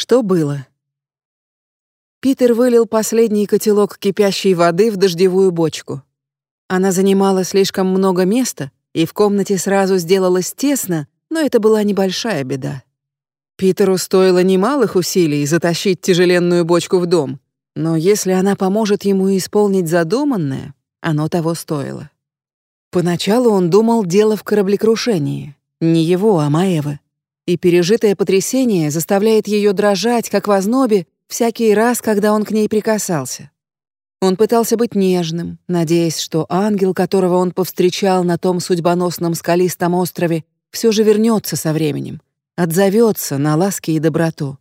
Что было? Питер вылил последний котелок кипящей воды в дождевую бочку. Она занимала слишком много места, и в комнате сразу сделалось тесно, но это была небольшая беда. Питеру стоило немалых усилий затащить тяжеленную бочку в дом, но если она поможет ему исполнить задуманное, оно того стоило. Поначалу он думал дело в кораблекрушении, не его, а Маевы. И пережитое потрясение заставляет ее дрожать, как в ознобе, всякий раз, когда он к ней прикасался. Он пытался быть нежным, надеясь, что ангел, которого он повстречал на том судьбоносном скалистом острове, все же вернется со временем, отзовется на ласки и доброту.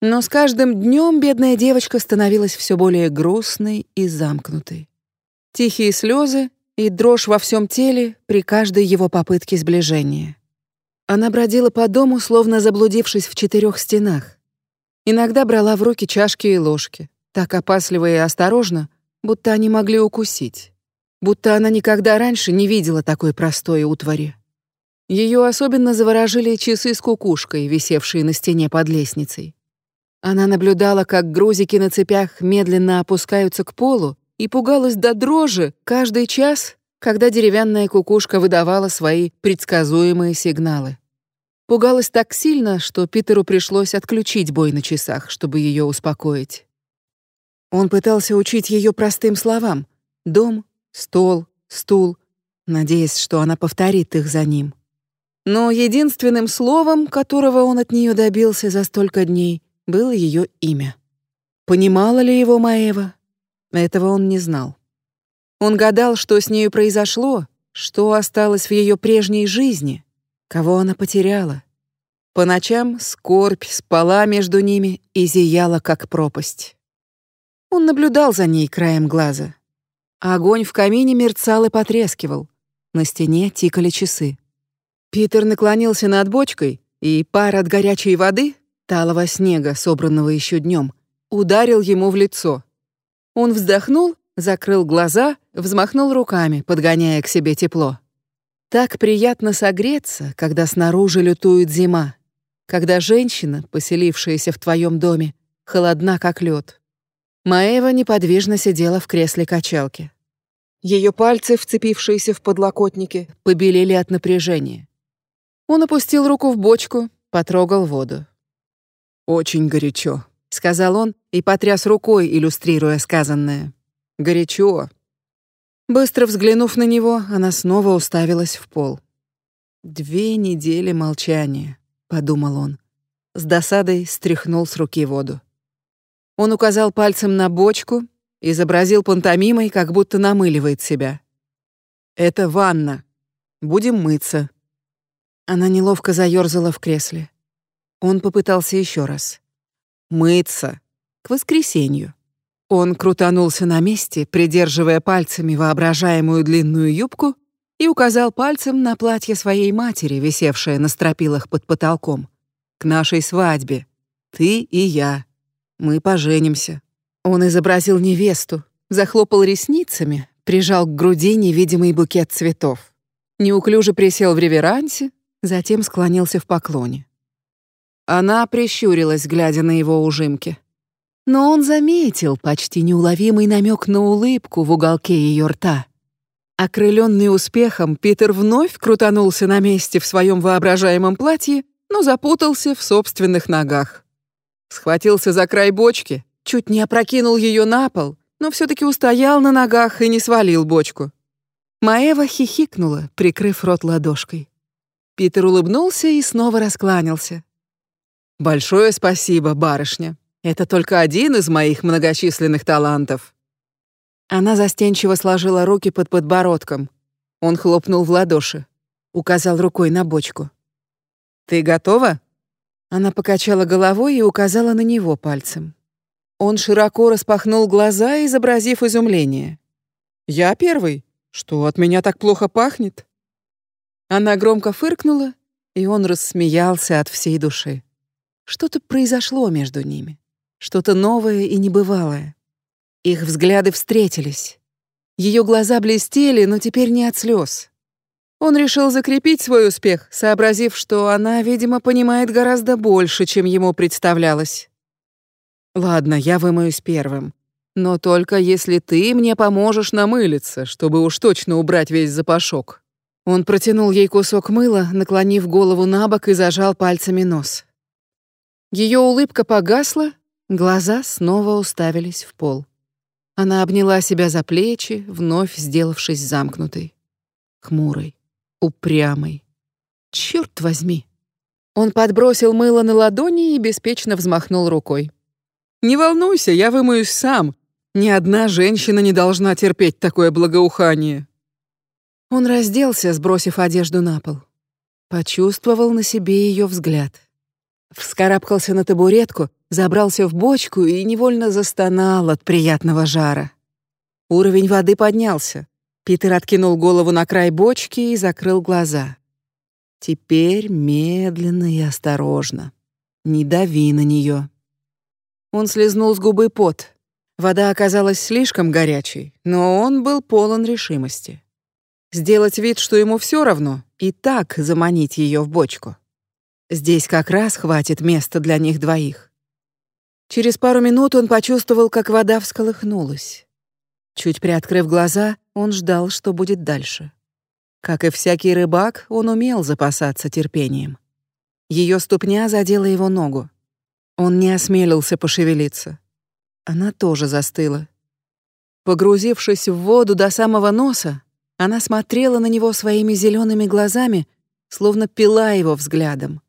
Но с каждым днем бедная девочка становилась все более грустной и замкнутой. Тихие слезы и дрожь во всем теле при каждой его попытке сближения. Она бродила по дому, словно заблудившись в четырех стенах. Иногда брала в руки чашки и ложки, так опасливо и осторожно, будто они могли укусить. Будто она никогда раньше не видела такой простой утвари. Ее особенно заворожили часы с кукушкой, висевшие на стене под лестницей. Она наблюдала, как грузики на цепях медленно опускаются к полу, и пугалась до дрожи каждый час, когда деревянная кукушка выдавала свои предсказуемые сигналы. Пугалась так сильно, что Питеру пришлось отключить бой на часах, чтобы ее успокоить. Он пытался учить ее простым словам: дом, стол, стул, надеясь, что она повторит их за ним. Но единственным словом, которого он от нее добился за столько дней, было ее имя. Понимала ли его Маева? Этого он не знал. Он гадал, что с нею произошло, что осталось в ее прежней жизни, кого она потеряла. По ночам скорбь спала между ними и зияла, как пропасть. Он наблюдал за ней краем глаза. Огонь в камине мерцал и потрескивал. На стене тикали часы. Питер наклонился над бочкой, и пар от горячей воды, талого снега, собранного еще днем, ударил ему в лицо. Он вздохнул, закрыл глаза, взмахнул руками, подгоняя к себе тепло. Так приятно согреться, когда снаружи лютует зима, когда женщина, поселившаяся в твоем доме, холодна как лед. Маева неподвижно сидела в кресле качалки. Ее пальцы, вцепившиеся в подлокотники, побелели от напряжения. Он опустил руку в бочку, потрогал воду. Очень горячо, сказал он и потряс рукой, иллюстрируя сказанное. Горячо. Быстро взглянув на него, она снова уставилась в пол. Две недели молчания, подумал он. С досадой стряхнул с руки воду. Он указал пальцем на бочку, изобразил пантомимой, как будто намыливает себя. Это ванна. Будем мыться. Она неловко заёрзала в кресле. Он попытался еще раз. Мыться. К воскресенью. Он крутанулся на месте, придерживая пальцами воображаемую длинную юбку, и указал пальцем на платье своей матери, висевшее на стропилах под потолком. «К нашей свадьбе. Ты и я. Мы поженимся». Он изобразил невесту, захлопал ресницами, прижал к груди невидимый букет цветов. Неуклюже присел в реверансе, затем склонился в поклоне. Она прищурилась, глядя на его ужимки. Но он заметил почти неуловимый намек на улыбку в уголке ее рта. Окрыленный успехом, Питер вновь крутанулся на месте в своем воображаемом платье, но запутался в собственных ногах. Схватился за край бочки, чуть не опрокинул ее на пол, но все-таки устоял на ногах и не свалил бочку. Маева хихикнула, прикрыв рот ладошкой. Питер улыбнулся и снова раскланялся. Большое спасибо, барышня. Это только один из моих многочисленных талантов. Она застенчиво сложила руки под подбородком. Он хлопнул в ладоши, указал рукой на бочку. Ты готова? Она покачала головой и указала на него пальцем. Он широко распахнул глаза, изобразив изумление. Я первый. Что от меня так плохо пахнет? Она громко фыркнула, и он рассмеялся от всей души. Что-то произошло между ними, что-то новое и небывалое. Их взгляды встретились. Ее глаза блестели, но теперь не от слез. Он решил закрепить свой успех, сообразив, что она, видимо, понимает гораздо больше, чем ему представлялось. «Ладно, я вымоюсь первым. Но только если ты мне поможешь намылиться, чтобы уж точно убрать весь запашок». Он протянул ей кусок мыла, наклонив голову на бок и зажал пальцами нос. Ее улыбка погасла, глаза снова уставились в пол. Она обняла себя за плечи, вновь сделавшись замкнутой, хмурой упрямый. Черт возьми. Он подбросил мыло на ладони и беспечно взмахнул рукой. Не волнуйся, я вымоюсь сам. Ни одна женщина не должна терпеть такое благоухание. Он разделся, сбросив одежду на пол. Почувствовал на себе ее взгляд. Вскарабкался на табуретку, забрался в бочку и невольно застонал от приятного жара. Уровень воды поднялся. Питер откинул голову на край бочки и закрыл глаза. Теперь медленно и осторожно. Не дави на нее. Он слезнул с губы пот. Вода оказалась слишком горячей, но он был полон решимости. Сделать вид, что ему все равно, и так заманить ее в бочку. Здесь как раз хватит места для них двоих. Через пару минут он почувствовал, как вода всколыхнулась. Чуть приоткрыв глаза, он ждал, что будет дальше. Как и всякий рыбак, он умел запасаться терпением. Ее ступня задела его ногу. Он не осмелился пошевелиться. Она тоже застыла. Погрузившись в воду до самого носа, она смотрела на него своими зелеными глазами, словно пила его взглядом.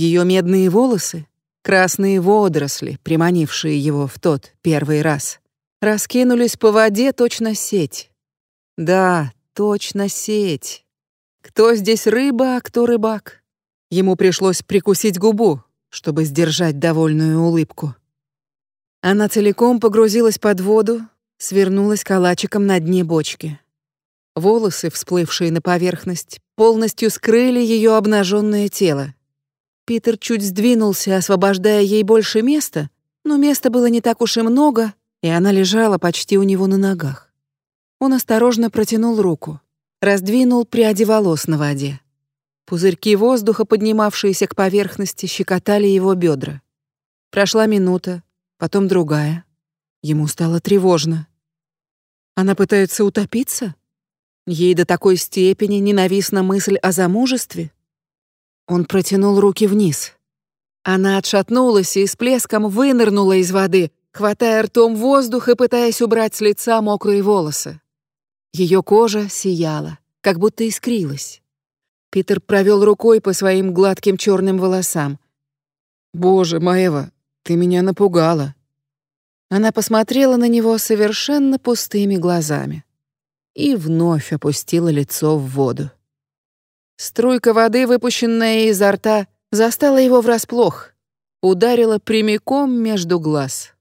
Ее медные волосы, красные водоросли, приманившие его в тот первый раз, раскинулись по воде точно сеть. Да, точно сеть. Кто здесь рыба, а кто рыбак? Ему пришлось прикусить губу, чтобы сдержать довольную улыбку. Она целиком погрузилась под воду, свернулась калачиком на дне бочки. Волосы, всплывшие на поверхность, полностью скрыли ее обнаженное тело. Питер чуть сдвинулся, освобождая ей больше места, но места было не так уж и много, и она лежала почти у него на ногах. Он осторожно протянул руку, раздвинул пряди волос на воде. Пузырьки воздуха, поднимавшиеся к поверхности, щекотали его бедра. Прошла минута, потом другая. Ему стало тревожно. Она пытается утопиться? Ей до такой степени ненавистна мысль о замужестве? Он протянул руки вниз. Она отшатнулась и с плеском вынырнула из воды, хватая ртом воздух и пытаясь убрать с лица мокрые волосы. Ее кожа сияла, как будто искрилась. Питер провел рукой по своим гладким черным волосам. «Боже, Маева, ты меня напугала». Она посмотрела на него совершенно пустыми глазами и вновь опустила лицо в воду. Струйка воды, выпущенная изо рта, застала его врасплох, ударила прямиком между глаз.